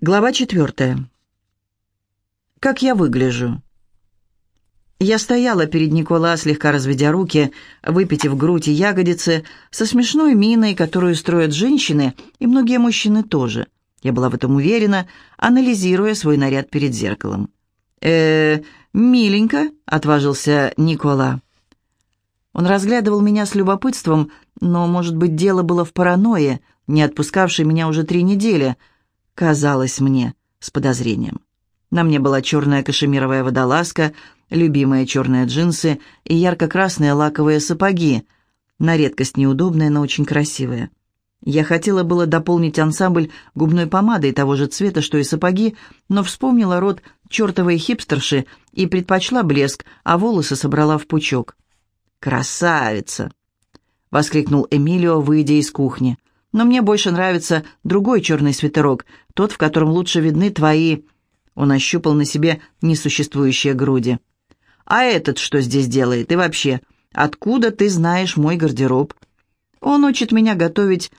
Глава четвертая. Как я выгляжу? Я стояла перед Никола, слегка разведя руки, выпитив грудь и ягодицы, со смешной миной, которую строят женщины, и многие мужчины тоже. Я была в этом уверена, анализируя свой наряд перед зеркалом. э миленько», — отважился Никола. Он разглядывал меня с любопытством, но, может быть, дело было в паранойе, не отпускавшей меня уже три недели — казалось мне, с подозрением. На мне была черная кашемировая водолазка, любимые черные джинсы и ярко-красные лаковые сапоги, на редкость неудобные, но очень красивые. Я хотела было дополнить ансамбль губной помадой того же цвета, что и сапоги, но вспомнила рот чертовой хипстерши и предпочла блеск, а волосы собрала в пучок. «Красавица!» — воскликнул Эмилио, выйдя из кухни но мне больше нравится другой черный свитерок, тот, в котором лучше видны твои...» Он ощупал на себе несуществующие груди. «А этот что здесь делает? И вообще, откуда ты знаешь мой гардероб?» «Он учит меня готовить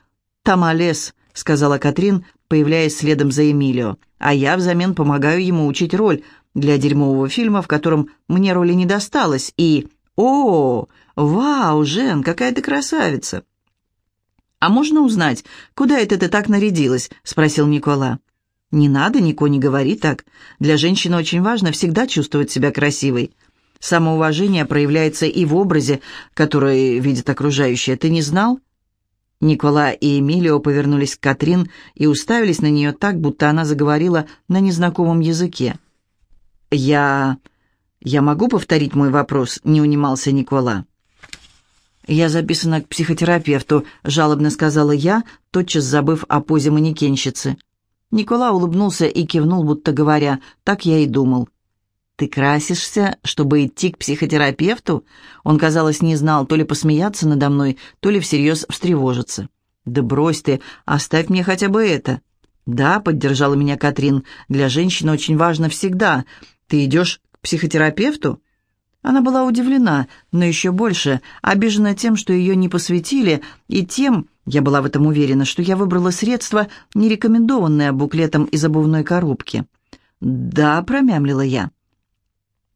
тамалес», — сказала Катрин, появляясь следом за Эмилио. «А я взамен помогаю ему учить роль для дерьмового фильма, в котором мне роли не досталось. И... О, вау, Жен, какая ты красавица!» «А можно узнать, куда это ты так нарядилась?» — спросил Никола. «Не надо, Нико, не говори так. Для женщины очень важно всегда чувствовать себя красивой. Самоуважение проявляется и в образе, который видят окружающие. Ты не знал?» Никола и Эмилио повернулись к Катрин и уставились на нее так, будто она заговорила на незнакомом языке. «Я... я могу повторить мой вопрос?» — не унимался Никола. «Я записана к психотерапевту», — жалобно сказала я, тотчас забыв о позе манекенщицы. Никола улыбнулся и кивнул, будто говоря, «так я и думал». «Ты красишься, чтобы идти к психотерапевту?» Он, казалось, не знал, то ли посмеяться надо мной, то ли всерьез встревожиться. «Да брось ты, оставь мне хотя бы это». «Да», — поддержала меня Катрин, — «для женщины очень важно всегда. Ты идешь к психотерапевту?» Она была удивлена, но еще больше обижена тем, что ее не посвятили, и тем, я была в этом уверена, что я выбрала средство, не рекомендованное буклетом из обувной коробки. «Да», — промямлила я.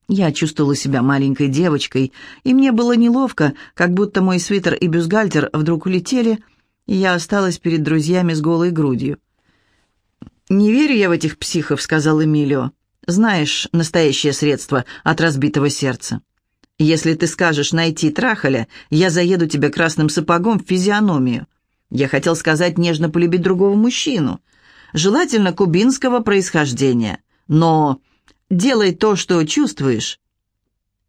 Я чувствовала себя маленькой девочкой, и мне было неловко, как будто мой свитер и бюстгальтер вдруг улетели, и я осталась перед друзьями с голой грудью. «Не верю я в этих психов», — сказал Эмилио. Знаешь настоящее средство от разбитого сердца. Если ты скажешь найти трахаля, я заеду тебе красным сапогом в физиономию. Я хотел сказать нежно полюбить другого мужчину, желательно кубинского происхождения. Но делай то, что чувствуешь.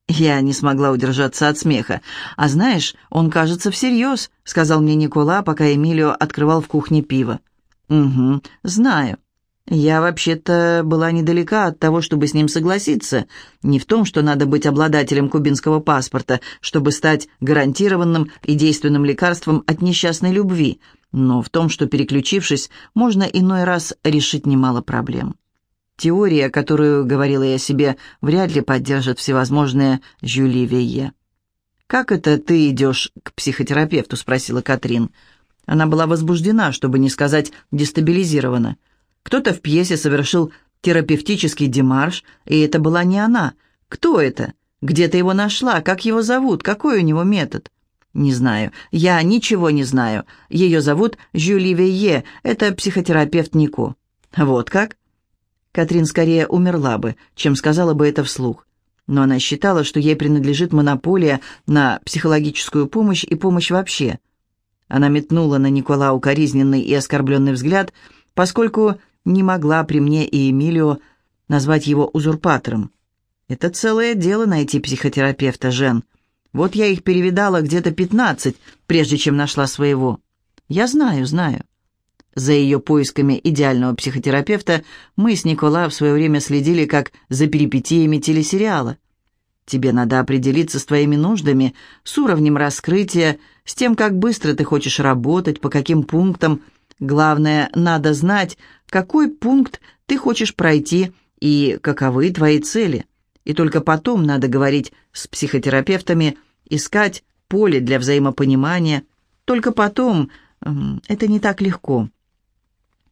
Я не смогла удержаться от смеха. «А знаешь, он, кажется, всерьез», — сказал мне Никола, пока Эмилио открывал в кухне пиво. «Угу, знаю. Я вообще-то была недалека от того, чтобы с ним согласиться. Не в том, что надо быть обладателем кубинского паспорта, чтобы стать гарантированным и действенным лекарством от несчастной любви, но в том, что, переключившись, можно иной раз решить немало проблем. Теория, которую, говорила я себе, вряд ли поддержит всевозможные Жюли Вейе. «Как это ты идешь к психотерапевту?» — спросила Катрин. Она была возбуждена, чтобы не сказать дестабилизирована. Кто-то в пьесе совершил терапевтический демарш, и это была не она. Кто это? Где ты его нашла? Как его зовут? Какой у него метод? Не знаю. Я ничего не знаю. Ее зовут Жюли Вейе. Это психотерапевт Нико. Вот как? Катрин скорее умерла бы, чем сказала бы это вслух. Но она считала, что ей принадлежит монополия на психологическую помощь и помощь вообще. Она метнула на Никола укоризненный и оскорбленный взгляд, поскольку не могла при мне и Эмилио назвать его узурпатором. Это целое дело найти психотерапевта, Жен. Вот я их перевидала где-то пятнадцать, прежде чем нашла своего. Я знаю, знаю. За ее поисками идеального психотерапевта мы с Никола в свое время следили как за перипетиями телесериала. Тебе надо определиться с твоими нуждами, с уровнем раскрытия, с тем, как быстро ты хочешь работать, по каким пунктам – Главное, надо знать, какой пункт ты хочешь пройти и каковы твои цели. И только потом надо говорить с психотерапевтами, искать поле для взаимопонимания. Только потом... Это не так легко.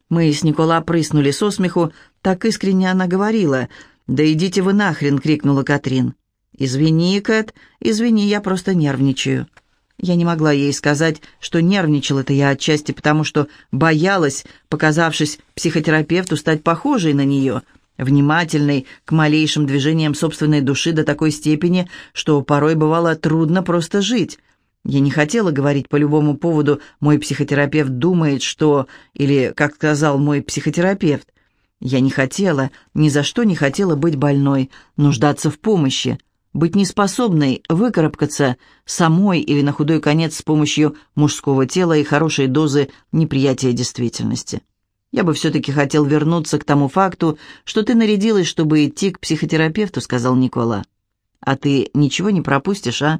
Мы с Никола прыснули со смеху, так искренне она говорила. «Да идите вы нахрен!» — крикнула Катрин. «Извини, Кэт, извини, я просто нервничаю». Я не могла ей сказать, что нервничала это я отчасти потому, что боялась, показавшись психотерапевту, стать похожей на нее, внимательной к малейшим движениям собственной души до такой степени, что порой бывало трудно просто жить. Я не хотела говорить по любому поводу «мой психотерапевт думает, что...» или «как сказал мой психотерапевт». Я не хотела, ни за что не хотела быть больной, нуждаться в помощи быть неспособной выкарабкаться самой или на худой конец с помощью мужского тела и хорошей дозы неприятия действительности. Я бы все-таки хотел вернуться к тому факту, что ты нарядилась, чтобы идти к психотерапевту, сказал Никола. А ты ничего не пропустишь, а?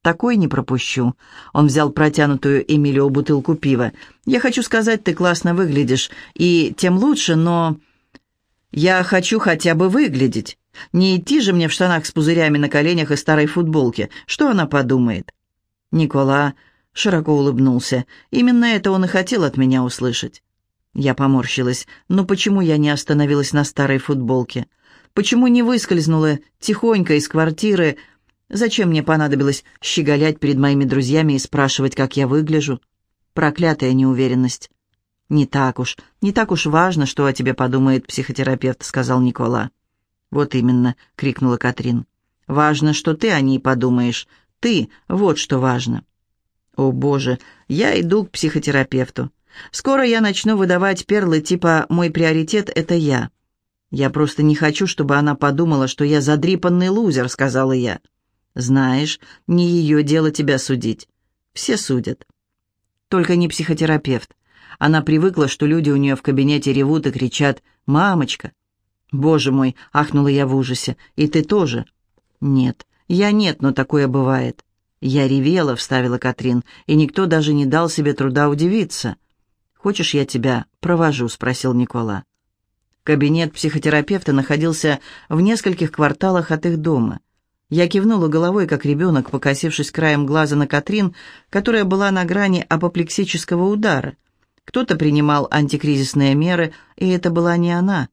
Такой не пропущу. Он взял протянутую Эмилио бутылку пива. Я хочу сказать, ты классно выглядишь, и тем лучше, но... Я хочу хотя бы выглядеть. Не идти же мне в штанах с пузырями на коленях и старой футболке. Что она подумает?» Никола широко улыбнулся. Именно это он и хотел от меня услышать. Я поморщилась. «Ну почему я не остановилась на старой футболке? Почему не выскользнула тихонько из квартиры? Зачем мне понадобилось щеголять перед моими друзьями и спрашивать, как я выгляжу? Проклятая неуверенность». «Не так уж, не так уж важно, что о тебе подумает психотерапевт», — сказал Никола. «Вот именно», — крикнула Катрин. «Важно, что ты о ней подумаешь. Ты, вот что важно». «О, Боже, я иду к психотерапевту. Скоро я начну выдавать перлы типа «мой приоритет — это я». «Я просто не хочу, чтобы она подумала, что я задрипанный лузер», — сказала я. «Знаешь, не ее дело тебя судить. Все судят». Только не психотерапевт. Она привыкла, что люди у нее в кабинете ревут и кричат «Мамочка, «Боже мой!» — ахнула я в ужасе. «И ты тоже?» «Нет, я нет, но такое бывает». «Я ревела», — вставила Катрин, и никто даже не дал себе труда удивиться. «Хочешь, я тебя провожу?» — спросил Никола. Кабинет психотерапевта находился в нескольких кварталах от их дома. Я кивнула головой, как ребенок, покосившись краем глаза на Катрин, которая была на грани апоплексического удара. Кто-то принимал антикризисные меры, и это была не она.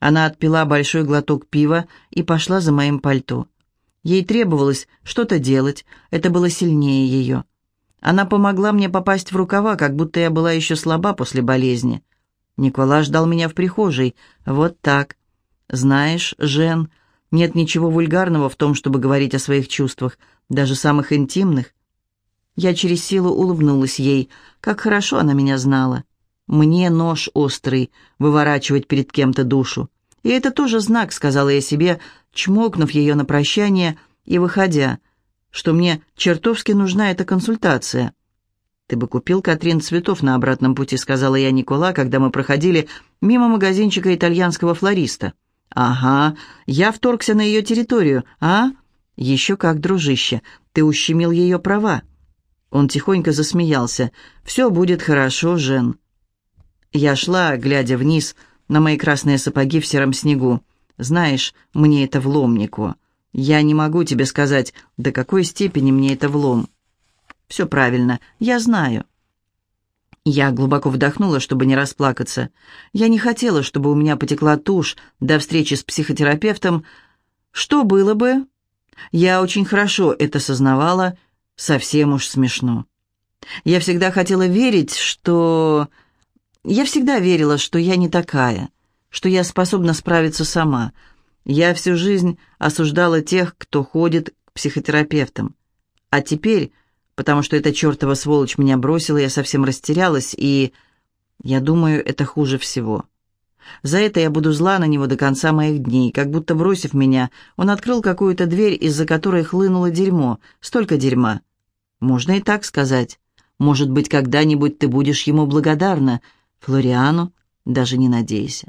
Она отпила большой глоток пива и пошла за моим пальто. Ей требовалось что-то делать, это было сильнее ее. Она помогла мне попасть в рукава, как будто я была еще слаба после болезни. Никола ждал меня в прихожей. Вот так. Знаешь, Жен, нет ничего вульгарного в том, чтобы говорить о своих чувствах, даже самых интимных. Я через силу улыбнулась ей. Как хорошо она меня знала. Мне нож острый, выворачивать перед кем-то душу. И это тоже знак, сказала я себе, чмокнув ее на прощание и выходя, что мне чертовски нужна эта консультация. «Ты бы купил, Катрин, цветов на обратном пути», — сказала я Никола, когда мы проходили мимо магазинчика итальянского флориста. «Ага, я вторгся на ее территорию, а? Еще как, дружище, ты ущемил ее права». Он тихонько засмеялся. «Все будет хорошо, Жен». Я шла, глядя вниз на мои красные сапоги в сером снегу. Знаешь, мне это влом, Нико. Я не могу тебе сказать, до какой степени мне это влом. Все правильно, я знаю. Я глубоко вдохнула, чтобы не расплакаться. Я не хотела, чтобы у меня потекла тушь до встречи с психотерапевтом. Что было бы? Я очень хорошо это сознавала, совсем уж смешно. Я всегда хотела верить, что... Я всегда верила, что я не такая, что я способна справиться сама. Я всю жизнь осуждала тех, кто ходит к психотерапевтам. А теперь, потому что эта чертова сволочь меня бросила, я совсем растерялась, и... Я думаю, это хуже всего. За это я буду зла на него до конца моих дней, как будто бросив меня, он открыл какую-то дверь, из-за которой хлынуло дерьмо, столько дерьма. Можно и так сказать. Может быть, когда-нибудь ты будешь ему благодарна, — Флориану, даже не надейся.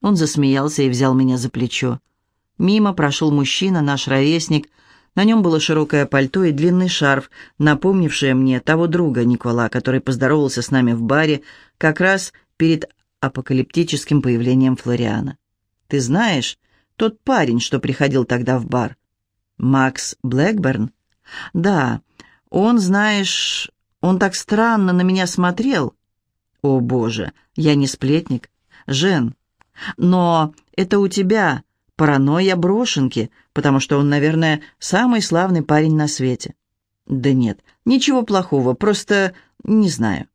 Он засмеялся и взял меня за плечо. Мимо прошел мужчина, наш ровесник. На нем было широкое пальто и длинный шарф, напомнившее мне того друга Никола, который поздоровался с нами в баре как раз перед апокалиптическим появлением Флориана. «Ты знаешь, тот парень, что приходил тогда в бар?» «Макс Блэкберн?» «Да, он, знаешь, он так странно на меня смотрел. «О, Боже, я не сплетник. Жен, но это у тебя паранойя брошенки, потому что он, наверное, самый славный парень на свете». «Да нет, ничего плохого, просто не знаю».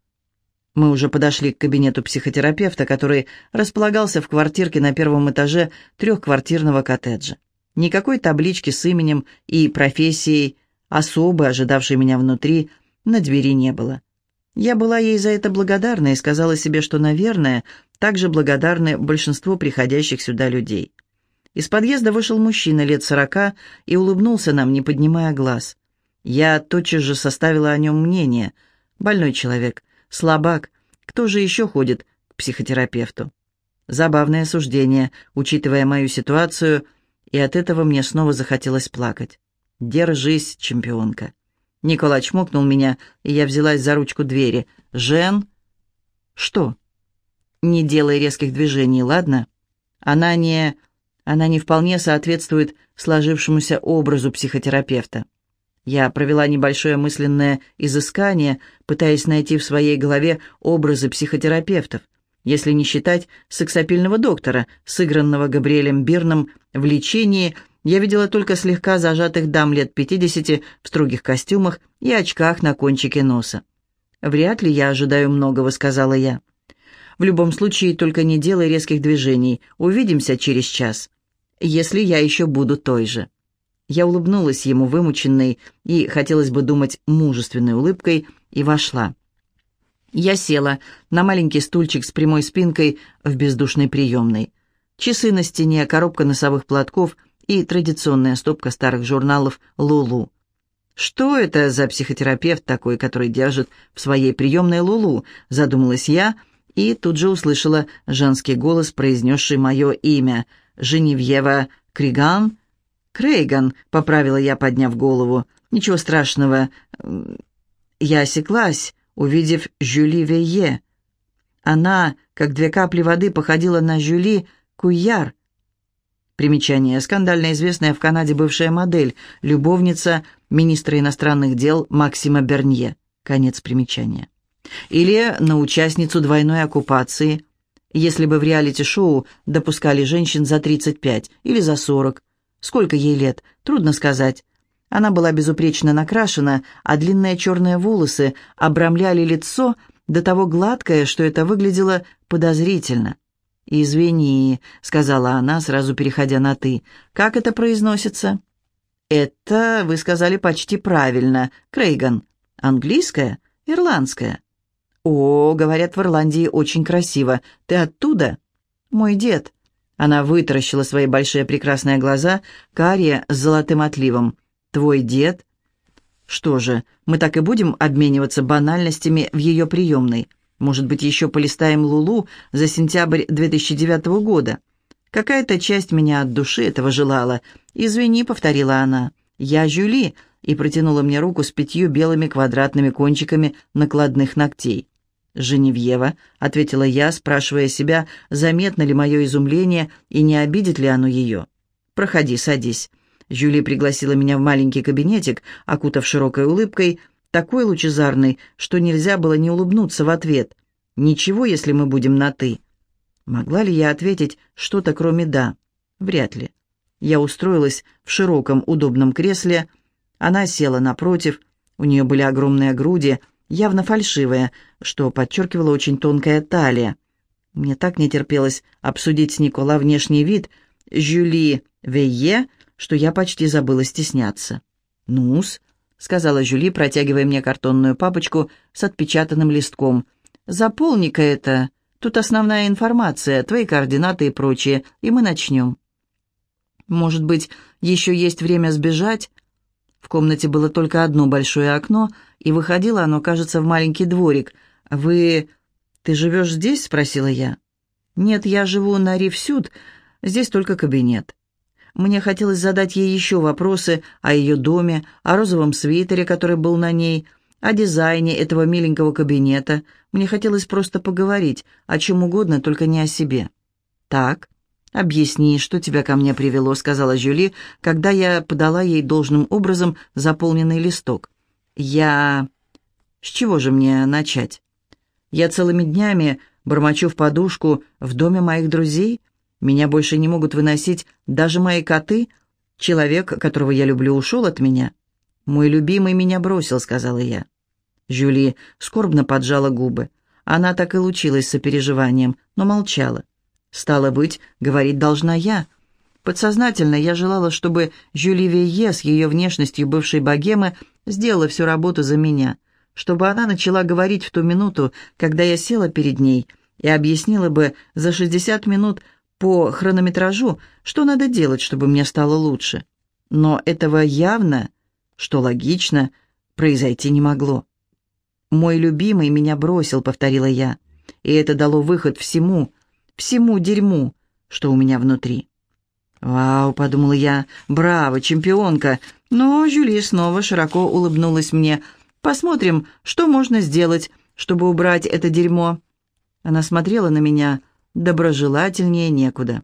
Мы уже подошли к кабинету психотерапевта, который располагался в квартирке на первом этаже трехквартирного коттеджа. Никакой таблички с именем и профессией особо ожидавшей меня внутри, на двери не было. Я была ей за это благодарна и сказала себе, что, наверное, также благодарны большинство приходящих сюда людей. Из подъезда вышел мужчина лет сорока и улыбнулся нам, не поднимая глаз. Я тотчас же составила о нем мнение. Больной человек, слабак, кто же еще ходит к психотерапевту? Забавное суждение, учитывая мою ситуацию, и от этого мне снова захотелось плакать. «Держись, чемпионка». Николай чмокнул меня, и я взялась за ручку двери. «Жен?» «Что?» «Не делай резких движений, ладно?» «Она не...» «Она не вполне соответствует сложившемуся образу психотерапевта». Я провела небольшое мысленное изыскание, пытаясь найти в своей голове образы психотерапевтов, если не считать сексапильного доктора, сыгранного Габриэлем Бирном в лечении – я видела только слегка зажатых дам лет пятидесяти в строгих костюмах и очках на кончике носа. «Вряд ли я ожидаю многого», — сказала я. «В любом случае, только не делай резких движений. Увидимся через час. Если я еще буду той же». Я улыбнулась ему вымученной и, хотелось бы думать, мужественной улыбкой, и вошла. Я села на маленький стульчик с прямой спинкой в бездушной приемной. Часы на стене, коробка носовых платков и традиционная стопка старых журналов «Лулу». «Что это за психотерапевт такой, который держит в своей приемной Лулу?» – задумалась я, и тут же услышала женский голос, произнесший мое имя – Женевьева Криган. «Крейган», – поправила я, подняв голову. «Ничего страшного». Я осеклась, увидев Жюли Вейе. Она, как две капли воды, походила на Жюли Куяр – Примечание. Скандально известная в Канаде бывшая модель, любовница министра иностранных дел Максима Бернье. Конец примечания. Или на участницу двойной оккупации, если бы в реалити-шоу допускали женщин за 35 или за 40. Сколько ей лет, трудно сказать. Она была безупречно накрашена, а длинные черные волосы обрамляли лицо до того гладкое, что это выглядело подозрительно. «Извини», — сказала она, сразу переходя на «ты». «Как это произносится?» «Это, вы сказали почти правильно, Крейган. Английская? Ирландская?» «О, говорят, в Ирландии очень красиво. Ты оттуда?» «Мой дед». Она вытаращила свои большие прекрасные глаза, карие с золотым отливом. «Твой дед?» «Что же, мы так и будем обмениваться банальностями в ее приемной?» Может быть, еще полистаем Лулу за сентябрь 2009 года. Какая-то часть меня от души этого желала. «Извини», — повторила она, — «я Жюли», и протянула мне руку с пятью белыми квадратными кончиками накладных ногтей. «Женевьева», — ответила я, спрашивая себя, заметно ли мое изумление и не обидит ли оно ее. «Проходи, садись». Жюли пригласила меня в маленький кабинетик, окутав широкой улыбкой — такой лучезарный, что нельзя было не улыбнуться в ответ. «Ничего, если мы будем на «ты». Могла ли я ответить что-то, кроме «да»? Вряд ли. Я устроилась в широком, удобном кресле. Она села напротив. У нее были огромные груди, явно фальшивые, что подчеркивало очень тонкая талия. Мне так не терпелось обсудить с Никола внешний вид Жюли Вейе, что я почти забыла стесняться. «Ну-с», — сказала Жюли, протягивая мне картонную папочку с отпечатанным листком. «Заполни-ка это. Тут основная информация, твои координаты и прочее, и мы начнем». «Может быть, еще есть время сбежать?» В комнате было только одно большое окно, и выходило оно, кажется, в маленький дворик. «Вы... ты живешь здесь?» — спросила я. «Нет, я живу на Ривсюд, здесь только кабинет». Мне хотелось задать ей еще вопросы о ее доме, о розовом свитере, который был на ней, о дизайне этого миленького кабинета. Мне хотелось просто поговорить, о чем угодно, только не о себе. «Так, объясни, что тебя ко мне привело», — сказала Жюли, когда я подала ей должным образом заполненный листок. «Я... С чего же мне начать?» Я целыми днями бормочу в подушку в доме моих друзей. Меня больше не могут выносить даже мои коты. Человек, которого я люблю, ушел от меня. «Мой любимый меня бросил», — сказала я. Жюли скорбно поджала губы. Она так и лучилась сопереживанием, но молчала. «Стало быть, говорить должна я». Подсознательно я желала, чтобы Жюли Вейе с ее внешностью бывшей богемы сделала всю работу за меня, чтобы она начала говорить в ту минуту, когда я села перед ней, и объяснила бы за 60 минут по хронометражу, что надо делать, чтобы мне стало лучше. Но этого явно, что логично, произойти не могло. «Мой любимый меня бросил», — повторила я, и это дало выход всему, всему дерьму, что у меня внутри. «Вау», — подумала я, — «браво, чемпионка!» Но Жюли снова широко улыбнулась мне. «Посмотрим, что можно сделать, чтобы убрать это дерьмо». Она смотрела на меня доброжелательнее некуда.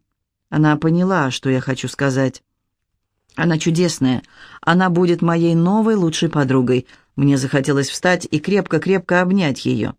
Она поняла, что я хочу сказать. Она чудесная. Она будет моей новой лучшей подругой. Мне захотелось встать и крепко-крепко обнять ее.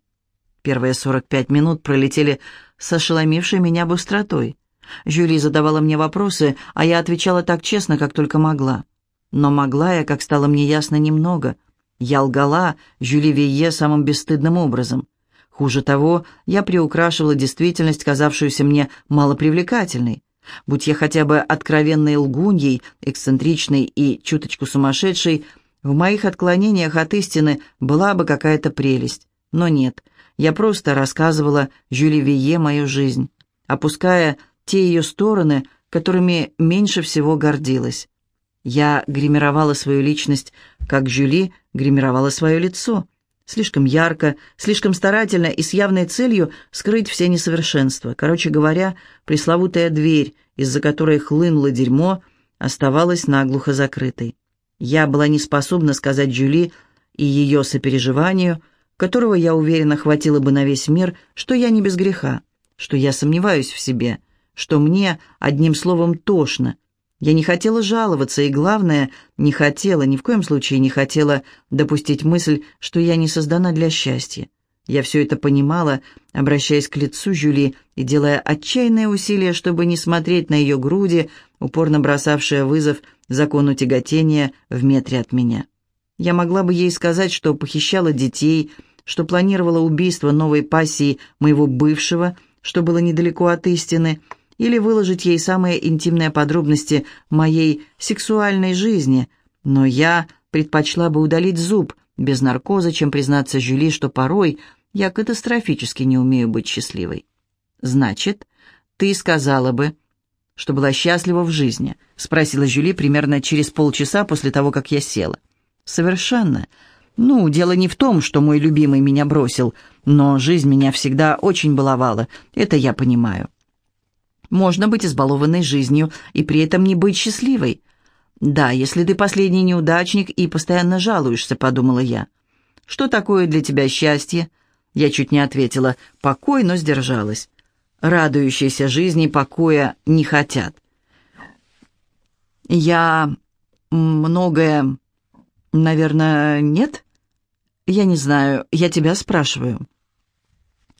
Первые сорок пять минут пролетели с ошеломившей меня быстротой. Жюли задавала мне вопросы, а я отвечала так честно, как только могла. Но могла я, как стало мне ясно, немного. Я лгала Жюли Вие самым бесстыдным образом. Хуже того, я приукрашивала действительность, казавшуюся мне малопривлекательной. Будь я хотя бы откровенной лгуньей, эксцентричной и чуточку сумасшедшей, в моих отклонениях от истины была бы какая-то прелесть. Но нет, я просто рассказывала Жюли Вие мою жизнь, опуская те ее стороны, которыми меньше всего гордилась. Я гримировала свою личность, как Жюли гримировала свое лицо. Слишком ярко, слишком старательно и с явной целью скрыть все несовершенства. Короче говоря, пресловутая дверь, из-за которой хлынуло дерьмо, оставалась наглухо закрытой. Я была не способна сказать Жюли и ее сопереживанию, которого, я уверена, хватило бы на весь мир, что я не без греха, что я сомневаюсь в себе, что мне, одним словом, тошно. Я не хотела жаловаться, и, главное, не хотела, ни в коем случае не хотела допустить мысль, что я не создана для счастья. Я все это понимала, обращаясь к лицу Жюли и делая отчаянные усилия, чтобы не смотреть на ее груди, упорно бросавшие вызов закону тяготения в метре от меня. Я могла бы ей сказать, что похищала детей, что планировала убийство новой пассии моего бывшего, что было недалеко от истины — или выложить ей самые интимные подробности моей сексуальной жизни, но я предпочла бы удалить зуб без наркоза, чем признаться Жюли, что порой я катастрофически не умею быть счастливой. «Значит, ты сказала бы, что была счастлива в жизни?» — спросила Жюли примерно через полчаса после того, как я села. «Совершенно. Ну, дело не в том, что мой любимый меня бросил, но жизнь меня всегда очень баловала, это я понимаю. Можно быть избалованной жизнью и при этом не быть счастливой. «Да, если ты последний неудачник и постоянно жалуешься», — подумала я. «Что такое для тебя счастье?» Я чуть не ответила «покой», но сдержалась. Радующиеся жизни покоя не хотят. «Я... многое... наверное, нет?» «Я не знаю, я тебя спрашиваю».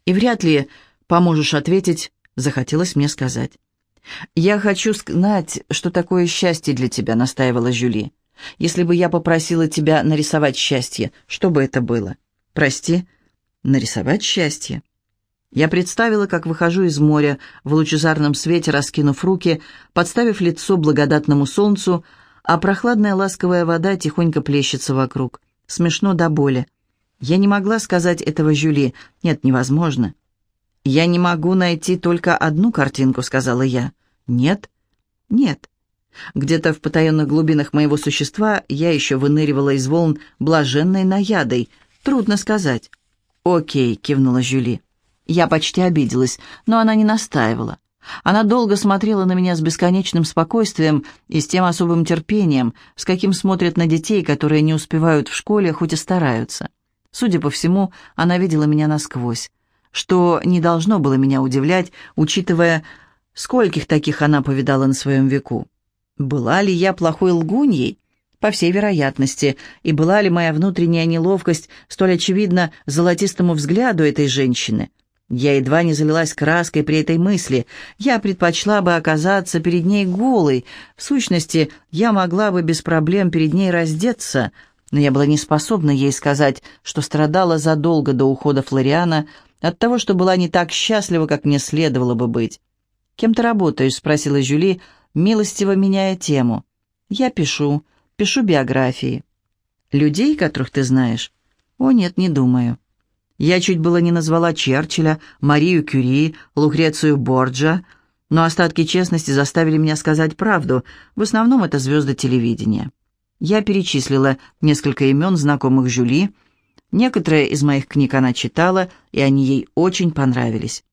«И вряд ли поможешь ответить захотелось мне сказать. «Я хочу знать, что такое счастье для тебя», — настаивала Жюли. «Если бы я попросила тебя нарисовать счастье, что бы это было?» «Прости, нарисовать счастье?» Я представила, как выхожу из моря, в лучезарном свете раскинув руки, подставив лицо благодатному солнцу, а прохладная ласковая вода тихонько плещется вокруг. Смешно до боли. Я не могла сказать этого Жюли. Нет, невозможно. «Я не могу найти только одну картинку», — сказала я. «Нет?» «Нет». Где-то в потаенных глубинах моего существа я еще выныривала из волн блаженной наядой. Трудно сказать. «Окей», — кивнула Жюли. Я почти обиделась, но она не настаивала. Она долго смотрела на меня с бесконечным спокойствием и с тем особым терпением, с каким смотрят на детей, которые не успевают в школе, хоть и стараются. Судя по всему, она видела меня насквозь что не должно было меня удивлять, учитывая, скольких таких она повидала на своем веку. Была ли я плохой лгуньей? по всей вероятности, и была ли моя внутренняя неловкость столь очевидна золотистому взгляду этой женщины. Я едва не залилась краской при этой мысли. Я предпочла бы оказаться перед ней голой. В сущности, я могла бы без проблем перед ней раздеться, но я была не способна ей сказать, что страдала задолго до ухода Флориана от того, что была не так счастлива, как мне следовало бы быть. «Кем ты работаешь?» — спросила Жюли, милостиво меняя тему. «Я пишу, пишу биографии». «Людей, которых ты знаешь?» «О, нет, не думаю». Я чуть было не назвала Черчилля, Марию Кюри, Лукрецию Борджа, но остатки честности заставили меня сказать правду. В основном это звезды телевидения. Я перечислила несколько имен знакомых Жюли. Некоторые из моих книг она читала, и они ей очень понравились.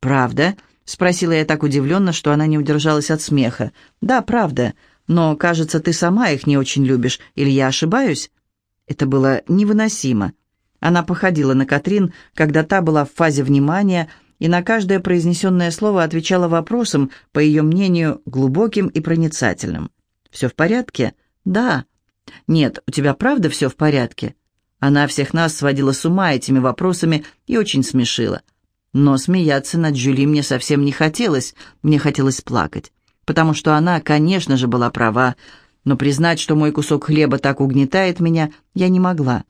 «Правда?» — спросила я так удивленно, что она не удержалась от смеха. «Да, правда. Но, кажется, ты сама их не очень любишь, или я ошибаюсь?» Это было невыносимо. Она походила на Катрин, когда та была в фазе внимания, и на каждое произнесенное слово отвечала вопросом, по ее мнению, глубоким и проницательным. «Все в порядке?» «Да». «Нет, у тебя правда все в порядке?» Она всех нас сводила с ума этими вопросами и очень смешила. Но смеяться над Джули мне совсем не хотелось, мне хотелось плакать. Потому что она, конечно же, была права, но признать, что мой кусок хлеба так угнетает меня, я не могла.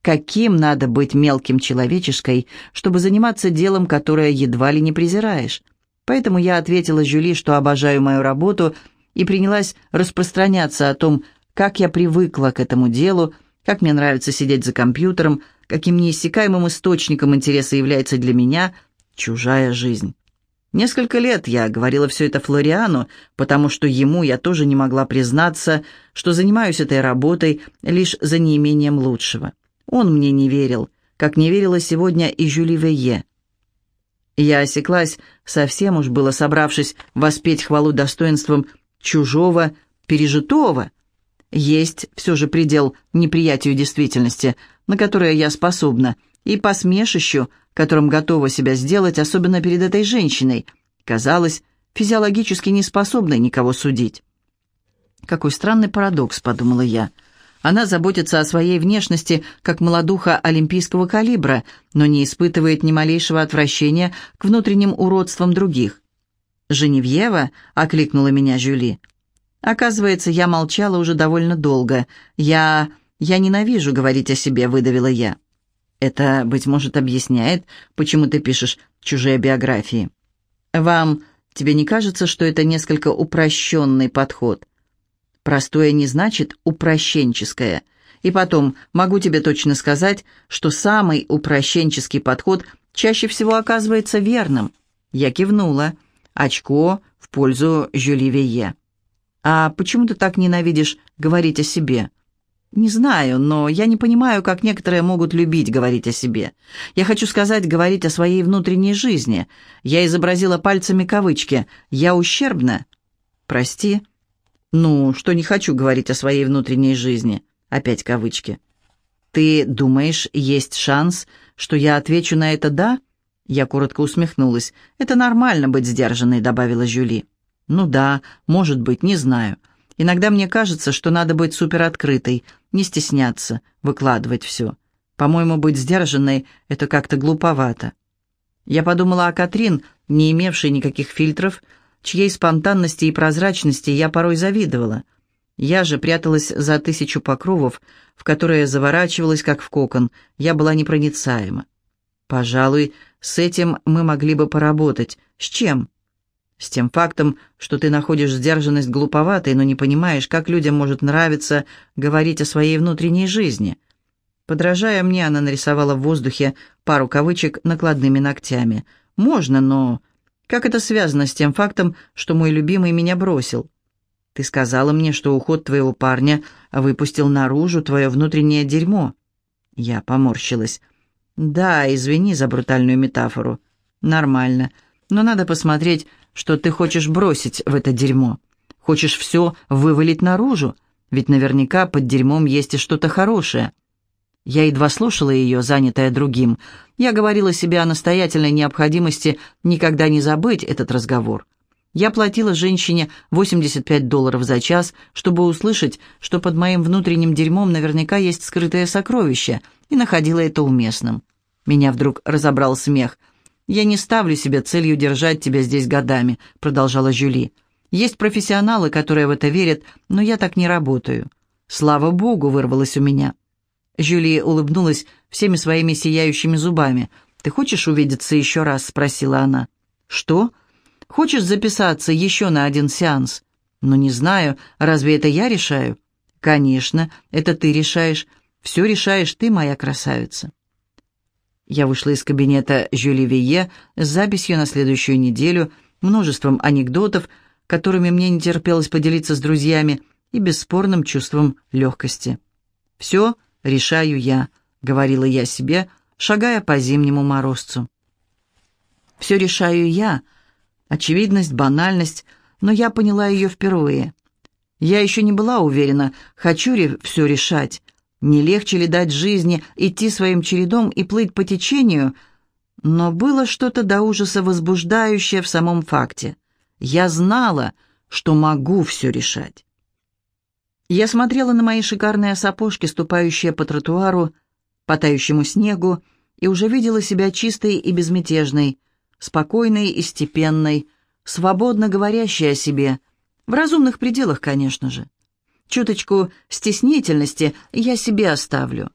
Каким надо быть мелким человеческой, чтобы заниматься делом, которое едва ли не презираешь? Поэтому я ответила Жюли, что обожаю мою работу, и принялась распространяться о том, как я привыкла к этому делу, как мне нравится сидеть за компьютером, каким неиссякаемым источником интереса является для меня чужая жизнь. Несколько лет я говорила все это Флориану, потому что ему я тоже не могла признаться, что занимаюсь этой работой лишь за неимением лучшего. Он мне не верил, как не верила сегодня и Жюли Вейе. Я осеклась, совсем уж было собравшись воспеть хвалу достоинством чужого, пережитого. Есть все же предел неприятию действительности, на которое я способна, и посмешищу, которым готова себя сделать, особенно перед этой женщиной, казалось, физиологически не способной никого судить. «Какой странный парадокс», — подумала я, — она заботится о своей внешности, как молодуха олимпийского калибра, но не испытывает ни малейшего отвращения к внутренним уродствам других. «Женевьева?» — окликнула меня Жюли. Оказывается, я молчала уже довольно долго. «Я... я ненавижу говорить о себе», — выдавила я. «Это, быть может, объясняет, почему ты пишешь чужие биографии. Вам... тебе не кажется, что это несколько упрощенный подход?» Простое не значит упрощенческое. И потом, могу тебе точно сказать, что самый упрощенческий подход чаще всего оказывается верным. Я кивнула. Очко в пользу Жюли Вие. «А почему ты так ненавидишь говорить о себе?» «Не знаю, но я не понимаю, как некоторые могут любить говорить о себе. Я хочу сказать, говорить о своей внутренней жизни. Я изобразила пальцами кавычки. Я ущербна?» «Прости», «Ну, что не хочу говорить о своей внутренней жизни». Опять кавычки. «Ты думаешь, есть шанс, что я отвечу на это «да»?» Я коротко усмехнулась. «Это нормально быть сдержанной», — добавила Жюли. «Ну да, может быть, не знаю. Иногда мне кажется, что надо быть супероткрытой, не стесняться, выкладывать все. По-моему, быть сдержанной — это как-то глуповато». Я подумала о Катрин, не имевшей никаких фильтров, — чьей спонтанности и прозрачности я порой завидовала. Я же пряталась за тысячу покровов, в которые заворачивалась, как в кокон. Я была непроницаема. Пожалуй, с этим мы могли бы поработать. С чем? С тем фактом, что ты находишь сдержанность глуповатой, но не понимаешь, как людям может нравиться говорить о своей внутренней жизни. Подражая мне, она нарисовала в воздухе пару кавычек накладными ногтями. «Можно, но как это связано с тем фактом, что мой любимый меня бросил? Ты сказала мне, что уход твоего парня выпустил наружу твое внутреннее дерьмо. Я поморщилась. Да, извини за брутальную метафору. Нормально. Но надо посмотреть, что ты хочешь бросить в это дерьмо. Хочешь все вывалить наружу? Ведь наверняка под дерьмом есть и что-то хорошее. Я едва слушала ее, занятая другим. Я говорила себе о настоятельной необходимости никогда не забыть этот разговор. Я платила женщине 85 долларов за час, чтобы услышать, что под моим внутренним дерьмом наверняка есть скрытое сокровище, и находила это уместным. Меня вдруг разобрал смех. «Я не ставлю себе целью держать тебя здесь годами», — продолжала Жюли. «Есть профессионалы, которые в это верят, но я так не работаю». «Слава Богу!» — вырвалось у меня. Жюли улыбнулась всеми своими сияющими зубами. «Ты хочешь увидеться еще раз?» — спросила она. «Что? Хочешь записаться еще на один сеанс?» «Ну, не знаю. Разве это я решаю?» «Конечно, это ты решаешь. Все решаешь ты, моя красавица». Я вышла из кабинета Жюли Вие с записью на следующую неделю, множеством анекдотов, которыми мне не терпелось поделиться с друзьями, и бесспорным чувством легкости. «Все решаю я», — говорила я себе, шагая по зимнему морозцу. «Все решаю я», очевидность, банальность, но я поняла ее впервые. Я еще не была уверена, хочу ли все решать, не легче ли дать жизни идти своим чередом и плыть по течению? Но было что-то до ужаса возбуждающее в самом факте. Я знала, что могу все решать. Я смотрела на мои шикарные сапожки, ступающие по тротуару, по тающему снегу, и уже видела себя чистой и безмятежной, спокойной и степенной, свободно говорящей о себе, в разумных пределах, конечно же. Чуточку стеснительности я себе оставлю.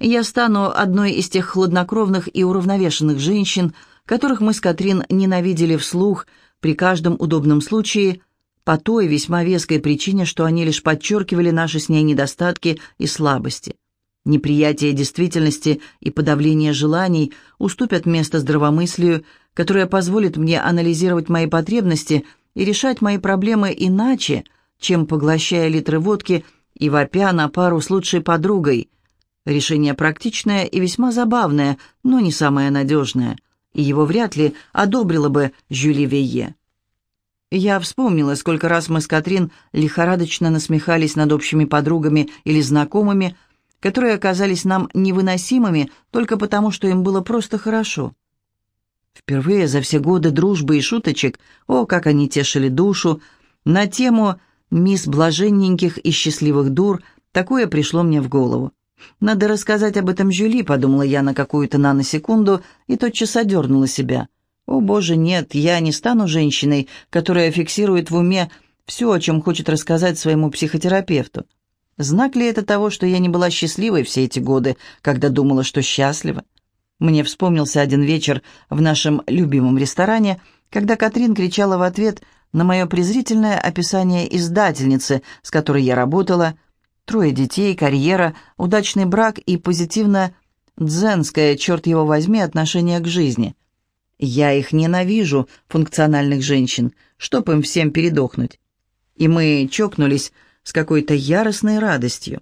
Я стану одной из тех хладнокровных и уравновешенных женщин, которых мы с Катрин ненавидели вслух при каждом удобном случае, по той весьма веской причине, что они лишь подчеркивали наши с ней недостатки и слабости. Неприятие действительности и подавление желаний уступят место здравомыслию, которое позволит мне анализировать мои потребности и решать мои проблемы иначе, чем поглощая литры водки и вопя на пару с лучшей подругой. Решение практичное и весьма забавное, но не самое надежное, и его вряд ли одобрила бы Жюли Вейе. Я вспомнила, сколько раз мы с Катрин лихорадочно насмехались над общими подругами или знакомыми, которые оказались нам невыносимыми только потому, что им было просто хорошо. Впервые за все годы дружбы и шуточек, о, как они тешили душу, на тему мисс блаженненьких и счастливых дур, такое пришло мне в голову. «Надо рассказать об этом Жюли», — подумала я на какую-то наносекунду и тотчас одернула себя. «О, боже, нет, я не стану женщиной, которая фиксирует в уме все, о чем хочет рассказать своему психотерапевту. Знак ли это того, что я не была счастливой все эти годы, когда думала, что счастлива? Мне вспомнился один вечер в нашем любимом ресторане, когда Катрин кричала в ответ на мое презрительное описание издательницы, с которой я работала, трое детей, карьера, удачный брак и позитивно дзенское, черт его возьми, отношение к жизни. Я их ненавижу, функциональных женщин, чтоб им всем передохнуть. И мы чокнулись с какой-то яростной радостью.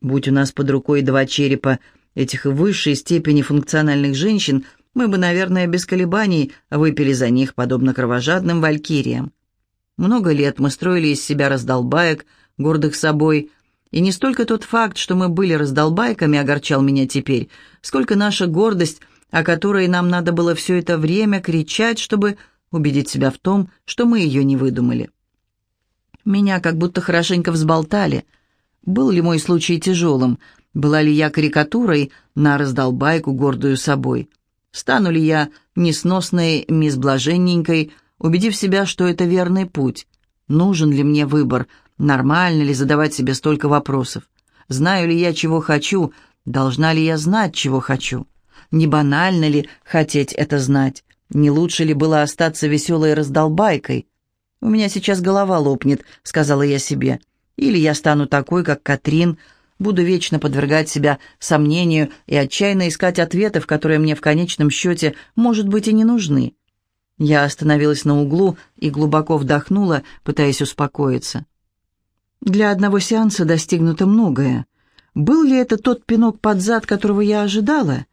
Будь у нас под рукой два черепа этих высшей степени функциональных женщин, мы бы, наверное, без колебаний выпили за них, подобно кровожадным валькириям. Много лет мы строили из себя раздолбаек, гордых собой, и не столько тот факт, что мы были раздолбайками, огорчал меня теперь, сколько наша гордость, о которой нам надо было все это время кричать, чтобы убедить себя в том, что мы ее не выдумали. Меня как будто хорошенько взболтали. Был ли мой случай тяжелым? Была ли я карикатурой на раздолбайку, гордую собой? Стану ли я несносной мисс Блаженненькой, убедив себя, что это верный путь. Нужен ли мне выбор? Нормально ли задавать себе столько вопросов? Знаю ли я, чего хочу? Должна ли я знать, чего хочу? Не банально ли хотеть это знать? Не лучше ли было остаться веселой раздолбайкой? «У меня сейчас голова лопнет», — сказала я себе. «Или я стану такой, как Катрин, буду вечно подвергать себя сомнению и отчаянно искать ответов, которые мне в конечном счете, может быть, и не нужны. Я остановилась на углу и глубоко вдохнула, пытаясь успокоиться. Для одного сеанса достигнуто многое. Был ли это тот пинок под зад, которого я ожидала?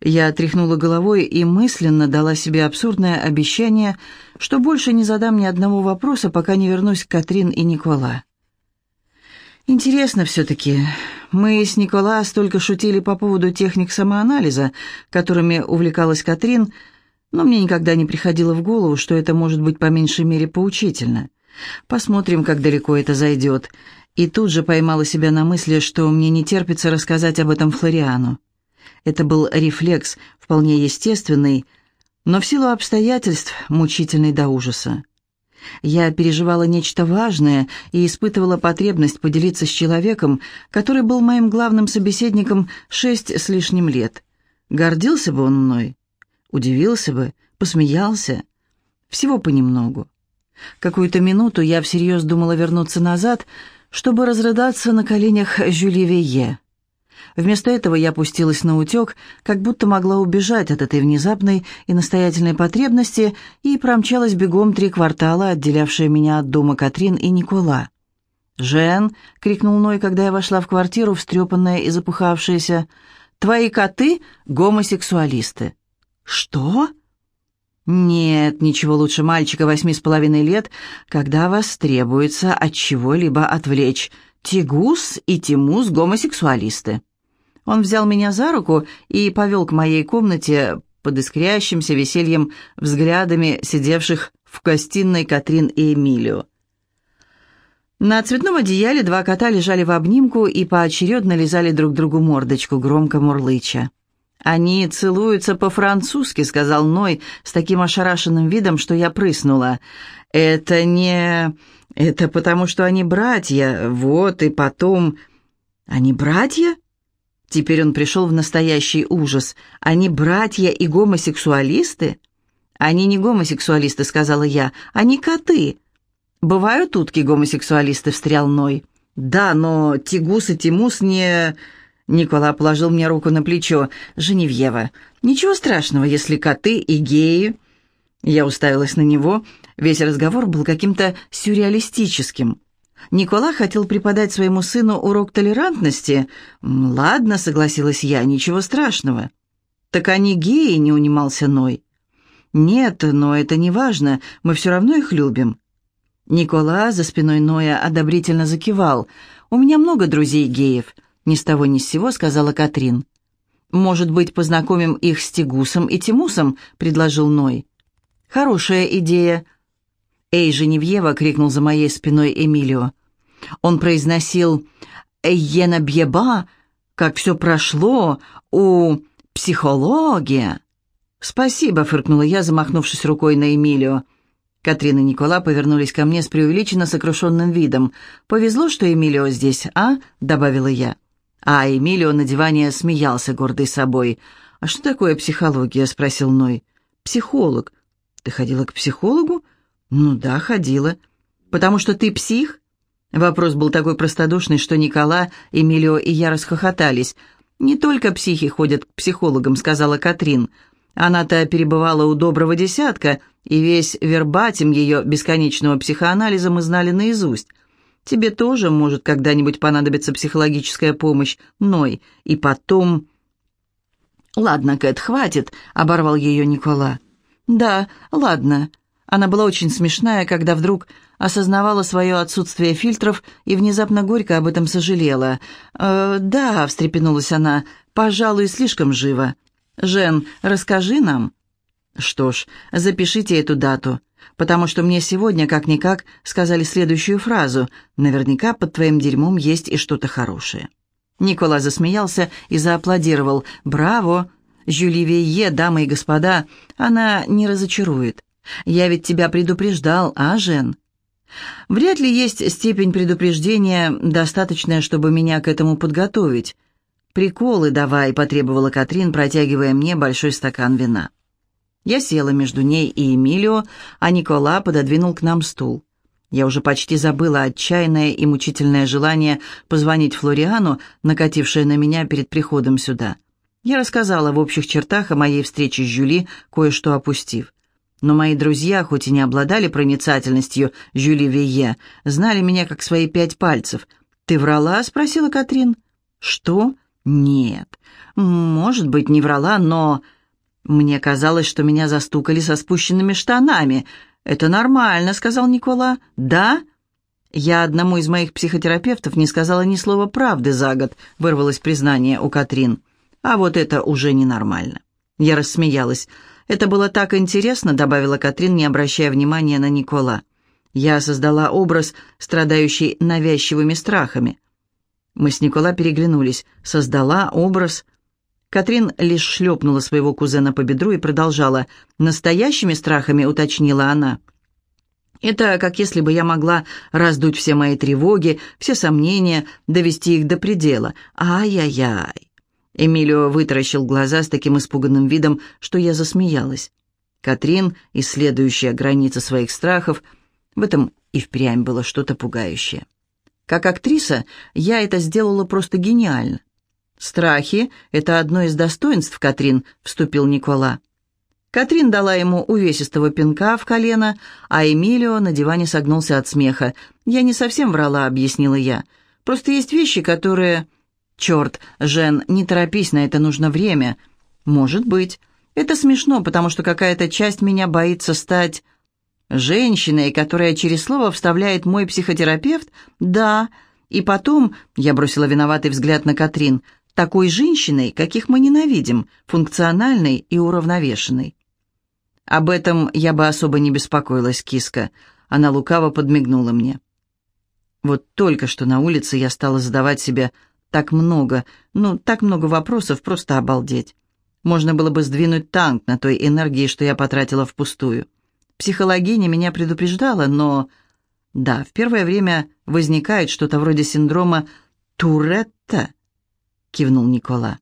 Я тряхнула головой и мысленно дала себе абсурдное обещание, что больше не задам ни одного вопроса, пока не вернусь к Катрин и Никола. Интересно все-таки. Мы с Никола столько шутили по поводу техник самоанализа, которыми увлекалась Катрин, Но мне никогда не приходило в голову, что это может быть по меньшей мере поучительно. Посмотрим, как далеко это зайдет. И тут же поймала себя на мысли, что мне не терпится рассказать об этом Флориану. Это был рефлекс, вполне естественный, но в силу обстоятельств мучительный до ужаса. Я переживала нечто важное и испытывала потребность поделиться с человеком, который был моим главным собеседником шесть с лишним лет. Гордился бы он мной, удивился бы, посмеялся. Всего понемногу. Какую-то минуту я всерьез думала вернуться назад, чтобы разрыдаться на коленях Жюли Вейе. Вместо этого я пустилась на утек, как будто могла убежать от этой внезапной и настоятельной потребности, и промчалась бегом три квартала, отделявшие меня от дома Катрин и Никола. «Жен!» — крикнул Ной, когда я вошла в квартиру, встрепанная и запыхавшаяся. «Твои коты — гомосексуалисты». «Что?» «Нет, ничего лучше мальчика восьми с половиной лет, когда вас требуется от чего-либо отвлечь. Тигус и Тимус — гомосексуалисты». Он взял меня за руку и повел к моей комнате под искрящимся весельем взглядами сидевших в гостиной Катрин и Эмилио. На цветном одеяле два кота лежали в обнимку и поочередно лизали друг другу мордочку, громко мурлыча. «Они целуются по-французски», — сказал Ной с таким ошарашенным видом, что я прыснула. «Это не... Это потому, что они братья. Вот, и потом...» «Они братья?» Теперь он пришел в настоящий ужас. «Они братья и гомосексуалисты?» «Они не гомосексуалисты», — сказала я. «Они коты». «Бывают утки-гомосексуалисты», — встрял Ной. «Да, но Тигус и Тимус не...» Никола положил мне руку на плечо. «Женевьева, ничего страшного, если коты и геи...» Я уставилась на него. Весь разговор был каким-то сюрреалистическим. Никола хотел преподать своему сыну урок толерантности. «Ладно», — согласилась я, — «ничего страшного». «Так они геи», — не унимался Ной. «Нет, но это не важно, мы все равно их любим». Никола за спиной Ноя одобрительно закивал. «У меня много друзей геев», — ни с того ни с сего сказала Катрин. «Может быть, познакомим их с Тигусом и Тимусом?» — предложил Ной. «Хорошая идея», «Эй, Женевьева!» — крикнул за моей спиной Эмилио. Он произносил «Эйена бьеба!» «Как все прошло у психология!» «Спасибо!» — фыркнула я, замахнувшись рукой на Эмилио. Катрина и Никола повернулись ко мне с преувеличенно сокрушенным видом. «Повезло, что Эмилио здесь, а?» — добавила я. А Эмилио на диване смеялся, гордый собой. «А что такое психология?» — спросил Ной. «Психолог». «Ты ходила к психологу?» «Ну да, ходила. Потому что ты псих?» Вопрос был такой простодушный, что Никола, Эмилио и я расхохотались. «Не только психи ходят к психологам», — сказала Катрин. Она-то перебывала у доброго десятка, и весь вербатим ее бесконечного психоанализа мы знали наизусть. Тебе тоже может когда-нибудь понадобиться психологическая помощь, Ной, и потом...» «Ладно, Кэт, хватит», — оборвал ее Никола. «Да, ладно», она была очень смешная, когда вдруг осознавала свое отсутствие фильтров и внезапно горько об этом сожалела. «Э, «Да», — встрепенулась она, — «пожалуй, слишком живо. Жен, расскажи нам». «Что ж, запишите эту дату, потому что мне сегодня, как-никак, сказали следующую фразу. Наверняка под твоим дерьмом есть и что-то хорошее». Никола засмеялся и зааплодировал. «Браво! Жюли Вейе, дамы и господа, она не разочарует». Я ведь тебя предупреждал, а, Жен? Вряд ли есть степень предупреждения, достаточная, чтобы меня к этому подготовить. «Приколы давай», — потребовала Катрин, протягивая мне большой стакан вина. Я села между ней и Эмилио, а Никола пододвинул к нам стул. Я уже почти забыла отчаянное и мучительное желание позвонить Флориану, накатившее на меня перед приходом сюда. Я рассказала в общих чертах о моей встрече с Жюли, кое-что опустив. Но мои друзья, хоть и не обладали проницательностью Жюли Вие, знали меня как свои пять пальцев. «Ты врала?» — спросила Катрин. «Что? Нет. Может быть, не врала, но...» Мне казалось, что меня застукали со спущенными штанами. «Это нормально», — сказал Никола. «Да?» «Я одному из моих психотерапевтов не сказала ни слова правды за год», — вырвалось признание у Катрин. «А вот это уже ненормально». Я рассмеялась. «Это было так интересно», — добавила Катрин, не обращая внимания на Никола. «Я создала образ, страдающий навязчивыми страхами». Мы с Никола переглянулись. «Создала образ...» Катрин лишь шлепнула своего кузена по бедру и продолжала. «Настоящими страхами», — уточнила она. «Это как если бы я могла раздуть все мои тревоги, все сомнения, довести их до предела. Ай-яй-яй!» Эмилио вытаращил глаза с таким испуганным видом, что я засмеялась. Катрин, исследующая границы своих страхов, в этом и впрямь было что-то пугающее. Как актриса я это сделала просто гениально. «Страхи — это одно из достоинств, Катрин», — вступил Никола. Катрин дала ему увесистого пинка в колено, а Эмилио на диване согнулся от смеха. «Я не совсем врала», — объяснила я. «Просто есть вещи, которые...» «Черт, Жен, не торопись, на это нужно время». «Может быть. Это смешно, потому что какая-то часть меня боится стать...» «Женщиной, которая через слово вставляет мой психотерапевт?» «Да. И потом...» — я бросила виноватый взгляд на Катрин. «Такой женщиной, каких мы ненавидим, функциональной и уравновешенной». «Об этом я бы особо не беспокоилась, киска». Она лукаво подмигнула мне. Вот только что на улице я стала задавать себе так много, ну, так много вопросов, просто обалдеть. Можно было бы сдвинуть танк на той энергии, что я потратила впустую. Психологиня меня предупреждала, но... Да, в первое время возникает что-то вроде синдрома Туретта, кивнул Никола.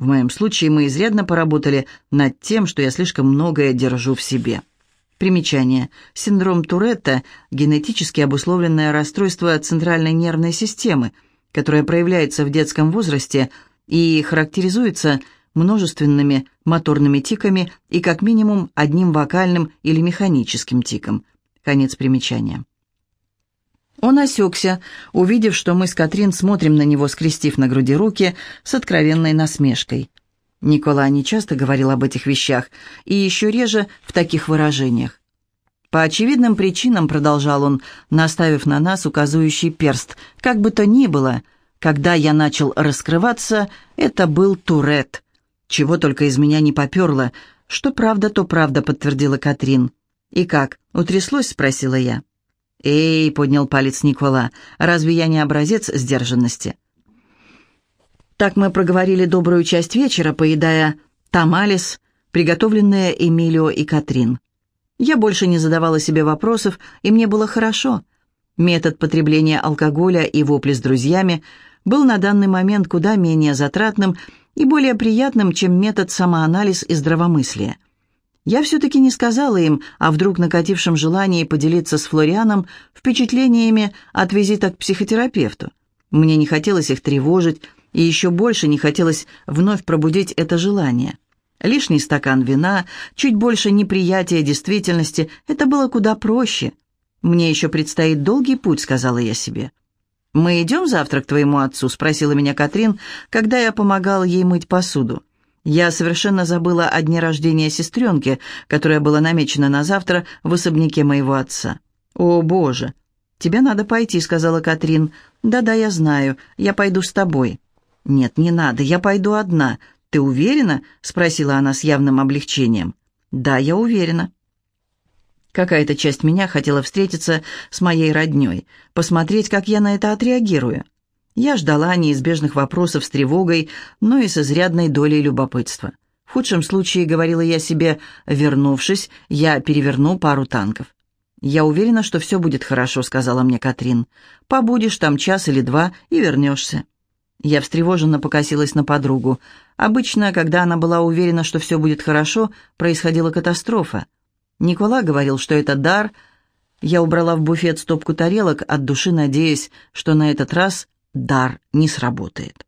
В моем случае мы изрядно поработали над тем, что я слишком многое держу в себе. Примечание. Синдром Туретта – генетически обусловленное расстройство центральной нервной системы – которая проявляется в детском возрасте и характеризуется множественными моторными тиками и как минимум одним вокальным или механическим тиком. Конец примечания. Он осекся, увидев, что мы с Катрин смотрим на него, скрестив на груди руки, с откровенной насмешкой. Никола не часто говорил об этих вещах, и еще реже в таких выражениях. По очевидным причинам, продолжал он, наставив на нас указывающий перст, как бы то ни было, когда я начал раскрываться, это был Турет. Чего только из меня не поперло. Что правда, то правда, подтвердила Катрин. «И как, утряслось?» — спросила я. «Эй!» — поднял палец Никола. «Разве я не образец сдержанности?» Так мы проговорили добрую часть вечера, поедая тамалис, приготовленные Эмилио и Катрин. Я больше не задавала себе вопросов, и мне было хорошо. Метод потребления алкоголя и вопли с друзьями был на данный момент куда менее затратным и более приятным, чем метод самоанализ и здравомыслия. Я все-таки не сказала им о вдруг накатившем желании поделиться с Флорианом впечатлениями от визита к психотерапевту. Мне не хотелось их тревожить, и еще больше не хотелось вновь пробудить это желание. Лишний стакан вина, чуть больше неприятия действительности — это было куда проще. «Мне еще предстоит долгий путь», — сказала я себе. «Мы идем завтра к твоему отцу?» — спросила меня Катрин, когда я помогала ей мыть посуду. Я совершенно забыла о дне рождения сестренки, которая была намечена на завтра в особняке моего отца. «О, Боже!» «Тебе надо пойти», — сказала Катрин. «Да-да, я знаю. Я пойду с тобой». «Нет, не надо. Я пойду одна. «Ты уверена?» — спросила она с явным облегчением. «Да, я уверена». Какая-то часть меня хотела встретиться с моей роднёй, посмотреть, как я на это отреагирую. Я ждала неизбежных вопросов с тревогой, но и с изрядной долей любопытства. В худшем случае, говорила я себе, вернувшись, я переверну пару танков. «Я уверена, что все будет хорошо», — сказала мне Катрин. «Побудешь там час или два и вернешься». Я встревоженно покосилась на подругу. Обычно, когда она была уверена, что все будет хорошо, происходила катастрофа. Никола говорил, что это дар. Я убрала в буфет стопку тарелок, от души надеясь, что на этот раз дар не сработает.